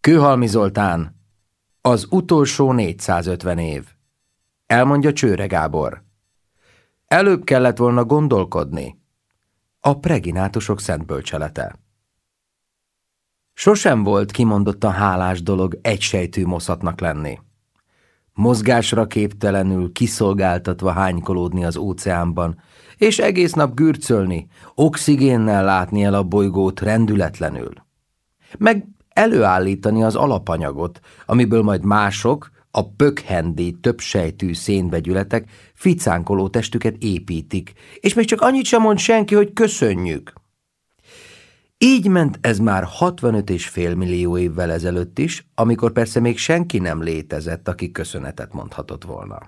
Kőhalmi Zoltán, az utolsó 450 év. Elmondja Csőre Gábor. Előbb kellett volna gondolkodni. A preginátusok szent bölcselete. Sosem volt kimondottan hálás dolog egysejtű moszatnak lenni. Mozgásra képtelenül, kiszolgáltatva hánykolódni az óceánban, és egész nap gürcölni, oxigénnel látni el a bolygót rendületlenül. Meg előállítani az alapanyagot, amiből majd mások, a pökhendi, többsejtű szénvegyületek ficánkoló testüket építik, és még csak annyit sem mond senki, hogy köszönjük. Így ment ez már 65 és fél millió évvel ezelőtt is, amikor persze még senki nem létezett, aki köszönetet mondhatott volna.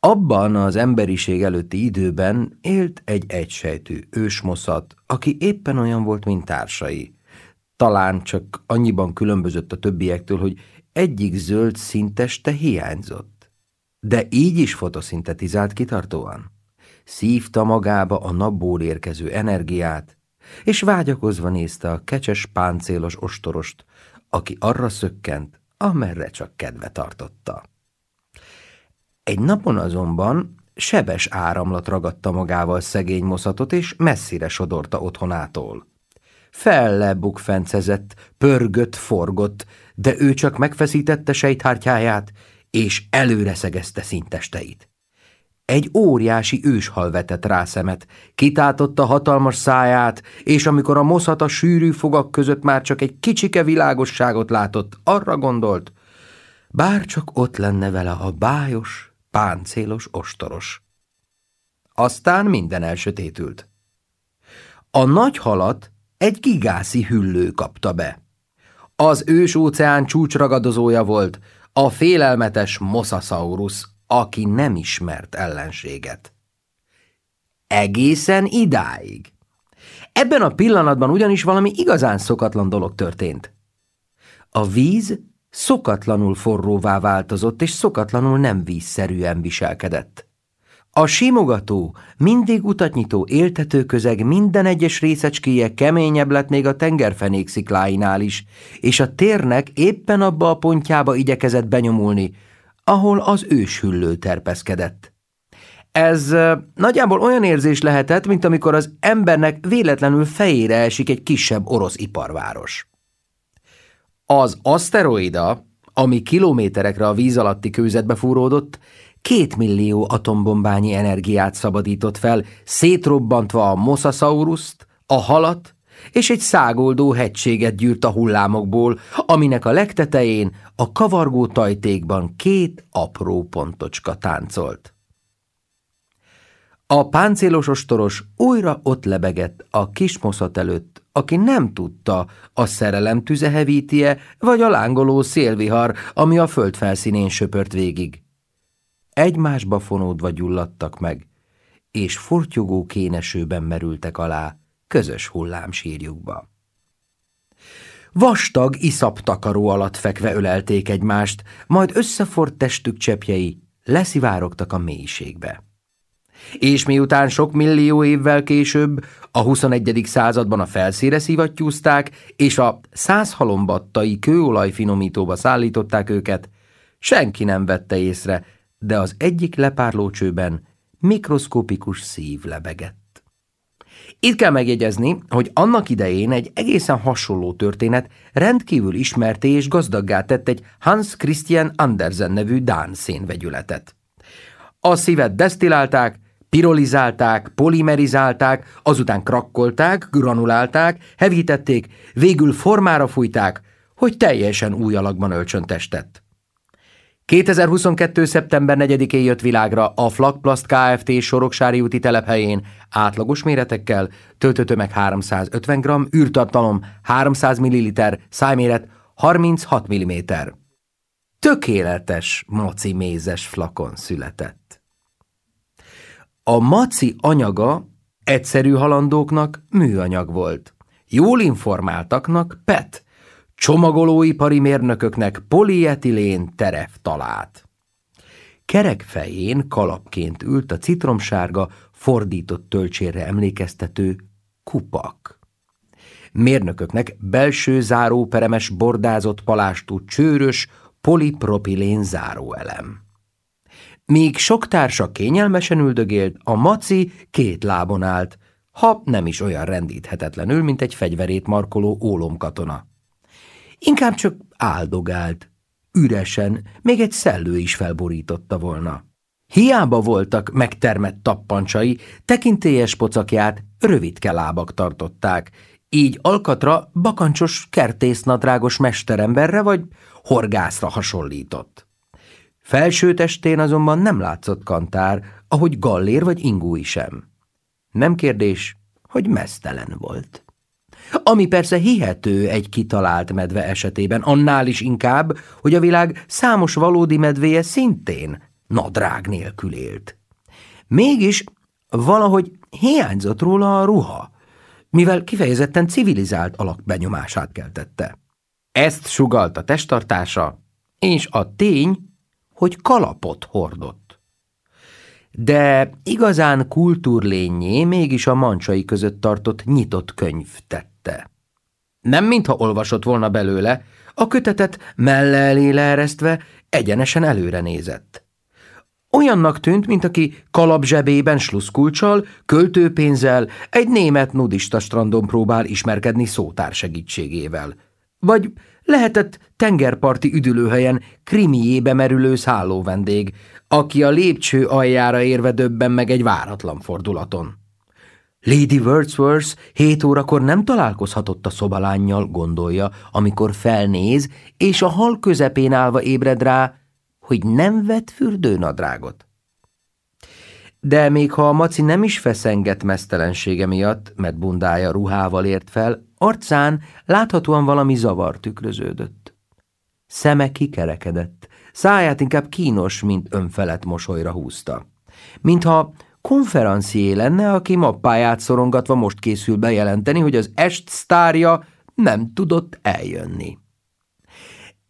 Abban az emberiség előtti időben élt egy egysejtű ősmoszat, aki éppen olyan volt, mint társai. Talán csak annyiban különbözött a többiektől, hogy egyik zöld szinteste hiányzott. De így is fotoszintetizált kitartóan. Szívta magába a napból érkező energiát, és vágyakozva nézte a kecses páncélos ostorost, aki arra szökkent, amerre csak kedve tartotta. Egy napon azonban sebes áramlat ragadta magával szegény moszatot, és messzire sodorta otthonától. Fellebukfencezett, pörgött, forgott, de ő csak megfeszítette sejthártyáját, és előre szegezte szintesteit. Egy óriási őshal vetett rá szemet, kitátotta hatalmas száját, és amikor a moszat a sűrű fogak között már csak egy kicsike világosságot látott, arra gondolt, bár csak ott lenne vele a bájos, páncélos ostoros. Aztán minden elsötétült. A nagy halat egy gigászi hüllő kapta be. Az ős óceán csúcsragadozója volt, a félelmetes Mosasaurus, aki nem ismert ellenséget. Egészen idáig. Ebben a pillanatban ugyanis valami igazán szokatlan dolog történt. A víz szokatlanul forróvá változott, és szokatlanul nem vízszerűen viselkedett. A simogató, mindig utatnyitó éltető közeg minden egyes részecskéje keményebb lett még a tengerfenék szikláinál is, és a térnek éppen abba a pontjába igyekezett benyomulni, ahol az őshüllő terpeszkedett. Ez nagyjából olyan érzés lehetett, mint amikor az embernek véletlenül fejére esik egy kisebb orosz iparváros. Az aszteroida, ami kilométerekre a víz alatti kőzetbe fúródott, két millió atombombányi energiát szabadított fel, szétrobbantva a Mosasauruszt, a halat és egy szágoldó hegységet gyűrt a hullámokból, aminek a legtetején a kavargó tajtékban két apró pontocska táncolt. A páncélos ostoros újra ott lebegett a kis moszat előtt, aki nem tudta, a szerelem tüze hevítie, vagy a lángoló szélvihar, ami a föld felszínén söpört végig. Egymásba fonódva gyulladtak meg, és fortyogó kénesőben merültek alá, közös hullámsírjukba. Vastag, iszaptakaró alatt fekve ölelték egymást, majd összefort testük csepjei leszivárogtak a mélységbe. És miután sok millió évvel később, a 21. században a felszíre szivattyúzták, és a százhalombattai kőolaj finomítóba szállították őket, senki nem vette észre, de az egyik lepárlócsőben mikroszkopikus szív lebegett. Itt kell megjegyezni, hogy annak idején egy egészen hasonló történet rendkívül ismerté és gazdaggá tett egy Hans Christian Andersen nevű Dán szénvegyületet. A szívet desztilálták, pirolizálták, polimerizálták, azután krakkolták, granulálták, hevítették, végül formára fújták, hogy teljesen új alakban öltsön. 2022. szeptember 4-én jött világra a Flakplast Kft. Soroksári úti telephelyén átlagos méretekkel, töltőtömeg 350 g, űrtartalom 300 ml, szájméret 36 mm. Tökéletes maci mézes flakon született. A maci anyaga egyszerű halandóknak műanyag volt, jól informáltaknak PET, csomagolóipari mérnököknek polietilén teref talált. Kerekfején kalapként ült a citromsárga, fordított töltsérre emlékeztető kupak. Mérnököknek belső záróperemes bordázott palástú csőrös polipropilén záróelem. Míg sok társa kényelmesen üldögélt, a maci két lábon állt, ha nem is olyan rendíthetetlenül, mint egy fegyverét markoló ólomkatona. Inkább csak áldogált, üresen, még egy szellő is felborította volna. Hiába voltak megtermett tappancsai, tekintélyes pocakját rövidke lábak tartották, így alkatra bakancsos kertésznadrágos mesteremberre vagy horgászra hasonlított. Felső testén azonban nem látszott kantár, ahogy gallér vagy ingúi sem. Nem kérdés, hogy mesztelen volt. Ami persze hihető egy kitalált medve esetében, annál is inkább, hogy a világ számos valódi medvéje szintén nadrág nélkül élt. Mégis valahogy hiányzott róla a ruha, mivel kifejezetten civilizált alak benyomását keltette. Ezt sugalt a testtartása, és a tény, hogy kalapot hordott. De igazán kultúrlényé mégis a mancsai között tartott nyitott könyv tette. Nem mintha olvasott volna belőle, a kötetet melle elé leeresztve egyenesen előre nézett. Olyannak tűnt, mint aki kalapzsebében sluszkulcsal, költőpénzzel egy német nudista strandon próbál ismerkedni szótár segítségével. Vagy lehetett tengerparti üdülőhelyen krimiébe merülő szállóvendég, aki a lépcső aljára érve döbben meg egy váratlan fordulaton. Lady Wordsworth hét órakor nem találkozhatott a szobalányjal, gondolja, amikor felnéz, és a hal közepén állva ébred rá, hogy nem vett fürdőnadrágot. De még ha a maci nem is feszengett mesztelensége miatt, mert bundája ruhával ért fel, arcán láthatóan valami zavar tükröződött. Szeme kikerekedett, száját inkább kínos, mint önfelett mosolyra húzta. Mintha konferencié lenne, aki mappáját szorongatva most készül bejelenteni, hogy az est sztárja nem tudott eljönni.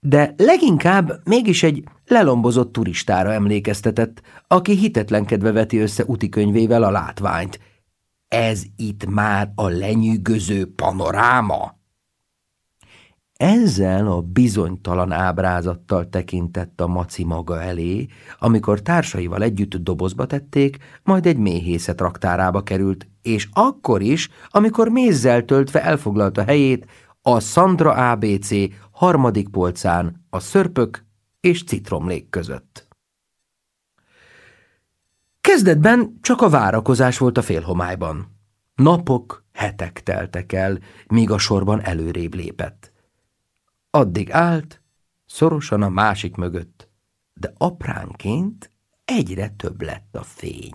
De leginkább mégis egy lelombozott turistára emlékeztetett, aki hitetlenkedve veti össze utikönyvével a látványt. Ez itt már a lenyűgöző panoráma? Ezzel a bizonytalan ábrázattal tekintett a maci maga elé, amikor társaival együtt dobozba tették, majd egy méhészet raktárába került, és akkor is, amikor mézzel töltve elfoglalta helyét a Sandra ABC harmadik polcán a szörpök és citromlék között. Kezdetben csak a várakozás volt a félhomályban. Napok, hetek teltek el, míg a sorban előrébb lépett. Addig állt, szorosan a másik mögött, de apránként egyre több lett a fény.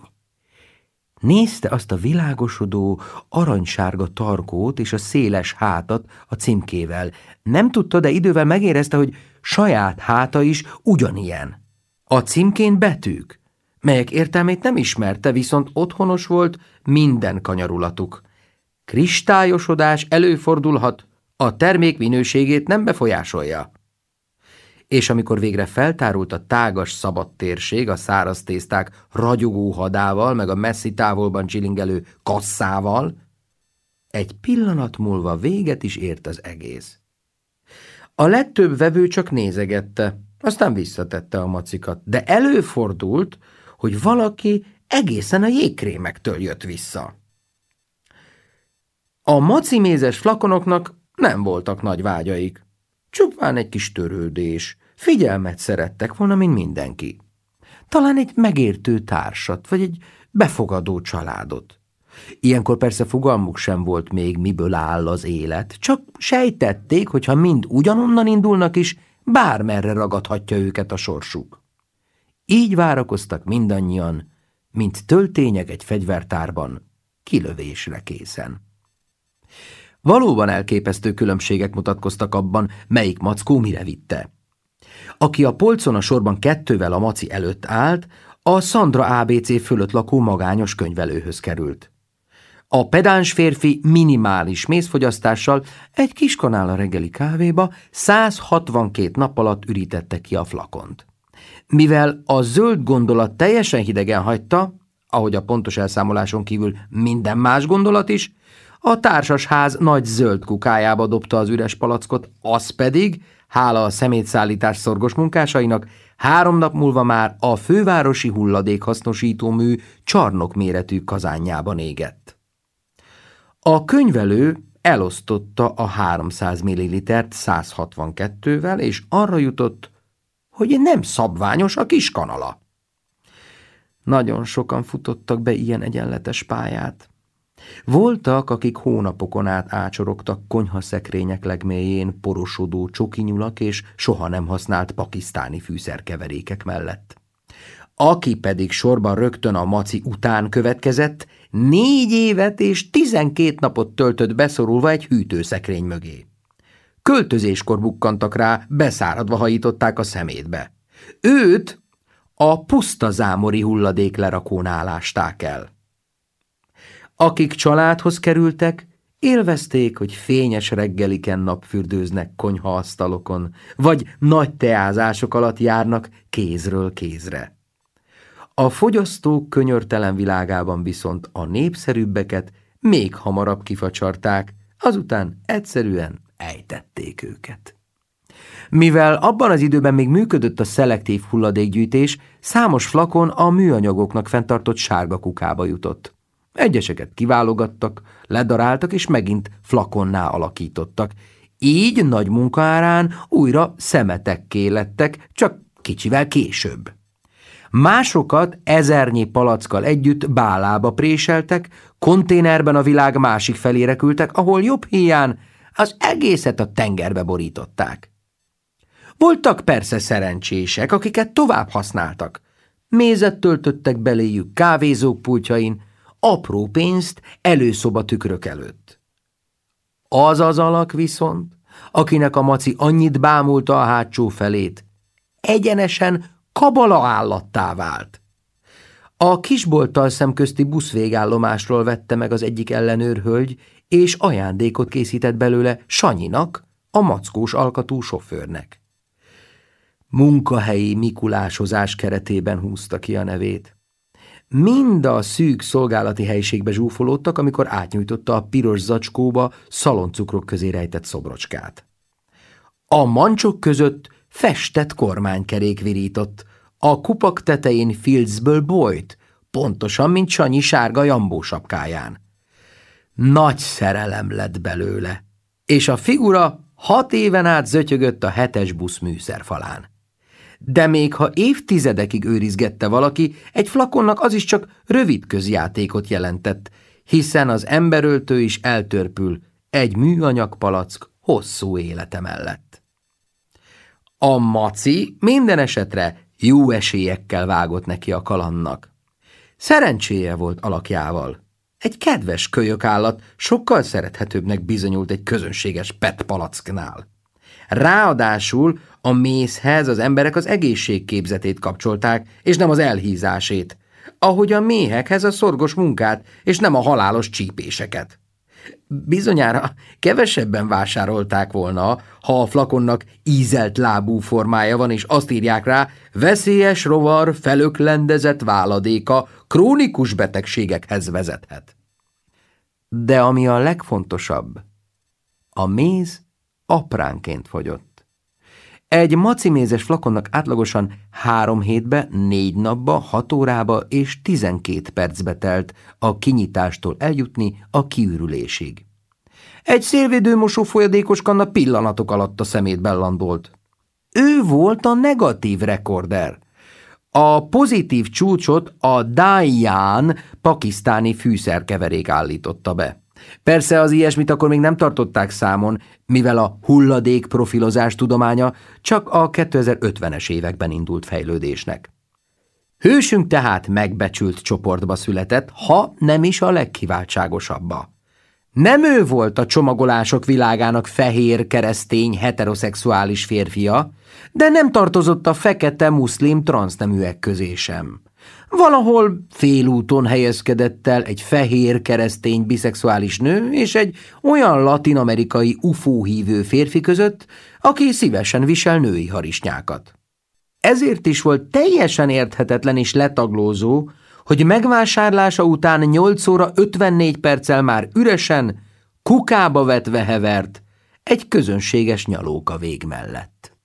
Nézte azt a világosodó, aranysárga tarkót és a széles hátat a címkével. Nem tudta, de idővel megérezte, hogy saját háta is ugyanilyen. A címkén betűk, melyek értelmét nem ismerte, viszont otthonos volt minden kanyarulatuk. Kristályosodás előfordulhat, a termék minőségét nem befolyásolja és amikor végre feltárult a tágas szabad térség a száraz tészták ragyogó hadával, meg a messzi távolban csilingelő kasszával, egy pillanat múlva véget is ért az egész. A legtöbb vevő csak nézegette, aztán visszatette a macikat, de előfordult, hogy valaki egészen a jégkrémektől jött vissza. A macimézes flakonoknak nem voltak nagy vágyaik. Csupán egy kis törődés. Figyelmet szerettek volna, mint mindenki. Talán egy megértő társat, vagy egy befogadó családot. Ilyenkor persze fogalmuk sem volt még, miből áll az élet, csak sejtették, hogy ha mind ugyanonnan indulnak is, bármerre ragadhatja őket a sorsuk. Így várakoztak mindannyian, mint töltények egy fegyvertárban, kilövésre készen. Valóban elképesztő különbségek mutatkoztak abban, melyik mackó mire vitte. Aki a polcon a sorban kettővel a maci előtt állt, a Sandra ABC fölött lakó magányos könyvelőhöz került. A pedáns férfi minimális mézfogyasztással egy kis kanál a reggeli kávéba 162 nap alatt ürítette ki a flakont. Mivel a zöld gondolat teljesen hidegen hagyta, ahogy a pontos elszámoláson kívül minden más gondolat is, A társasház nagy zöld kukájába dobta az üres palackot, az pedig, hála a szemétszállítás szorgos munkásainak, három nap múlva már a fővárosi hulladékhasznosító mű csarnok méretű kazánjában égett. A könyvelő elosztotta a 300 millilitert 162-vel, és arra jutott, hogy nem szabványos a kis kanala. Nagyon sokan futottak be ilyen egyenletes pályát. Voltak, akik hónapokon át ácsorogtak konyhaszekrények legmélyén porosodó csokinyulak és soha nem használt pakisztáni fűszerkeverékek mellett. Aki pedig sorban rögtön a maci után következett, négy évet és tizenkét napot töltött beszorulva egy hűtőszekrény mögé. Költözéskor bukkantak rá, beszáradva hajították a szemétbe. Őt a puszta zámori hulladék lerakónál ásták el. Akik családhoz kerültek, élvezték, hogy fényes reggeliken napfürdőznek konyhaasztalokon, vagy nagy teázások alatt járnak kézről kézre. A fogyasztók könyörtelen világában viszont a népszerűbbeket még hamarabb kifacsarták, azután egyszerűen ejtették őket. Mivel abban az időben még működött a szelektív hulladékgyűjtés, számos flakon a műanyagoknak fenntartott sárga kukába jutott. Egyeseket kiválogattak, ledaráltak és megint flakonná alakítottak. Így nagy munkaárán újra szemetekké lettek, csak kicsivel később. Másokat ezernyi palackkal együtt bálába préseltek, konténerben a világ másik felére küldtek, ahol jobb hiány az egészet a tengerbe borították. Voltak persze szerencsések, akiket tovább használtak. Mézet töltöttek beléjük kávézók pultjain, apró pénzt előszoba tükrök előtt. Az az alak viszont, akinek a maci annyit bámulta a hátsó felét, egyenesen kabala állattá vált. A kisbolttal szemközti buszvégállomásról vette meg az egyik ellenőrhölgy, és ajándékot készített belőle Sanyinak, a mackós alkatú sofőrnek. Munkahelyi mikulásozás keretében húzta ki a nevét. Mind a szűk szolgálati helyiségbe zsúfolódtak, amikor átnyújtotta a piros zacskóba szaloncukrok közé rejtett szobrocskát. A mancsok között festett kormánykerék virított, a kupak tetején filcből bolyt, pontosan, mint Sanyi sárga jambó sapkáján. Nagy szerelem lett belőle, és a figura hat éven át zötyögött a hetes busz műszerfalán. De még ha évtizedekig őrizgette valaki, egy flakonnak az is csak rövid közjátékot jelentett, hiszen az emberöltő is eltörpül egy műanyag palack hosszú élete mellett. A maci minden esetre jó esélyekkel vágott neki a kalannak. Szerencséje volt alakjával. Egy kedves kölyök állat sokkal szerethetőbbnek bizonyult egy közönséges pet palacknál. Ráadásul a mézhez az emberek az egészségképzetét kapcsolták, és nem az elhízásét, ahogy a méhekhez a szorgos munkát, és nem a halálos csípéseket. Bizonyára kevesebben vásárolták volna, ha a flakonnak ízelt lábú formája van, és azt írják rá, veszélyes rovar felöklendezett váladéka krónikus betegségekhez vezethet. De ami a legfontosabb, a méz apránként fogyott. Egy macimézes flakonnak átlagosan három hétbe, négy napba, hat órába és tizenkét percbe telt a kinyitástól eljutni a kiürülésig. Egy szélvédőmosó folyadékos kanna pillanatok alatt a szemét bellandolt. Ő volt a negatív rekorder. A pozitív csúcsot a Dayan pakisztáni fűszerkeverék állította be. Persze az ilyesmit akkor még nem tartották számon, mivel a hulladék profilozás tudománya csak a 2050-es években indult fejlődésnek. Hősünk tehát megbecsült csoportba született, ha nem is a legkiváltságosabba. Nem ő volt a csomagolások világának fehér, keresztény, heteroszexuális férfia, de nem tartozott a fekete muszlim transzneműek közé sem. Valahol félúton helyezkedett el egy fehér keresztény biszexuális nő és egy olyan latinamerikai UFO hívő férfi között, aki szívesen visel női harisnyákat. Ezért is volt teljesen érthetetlen és letaglózó, hogy megvásárlása után 8 óra 54 perccel már üresen, kukába vetve hevert egy közönséges nyalóka vég mellett.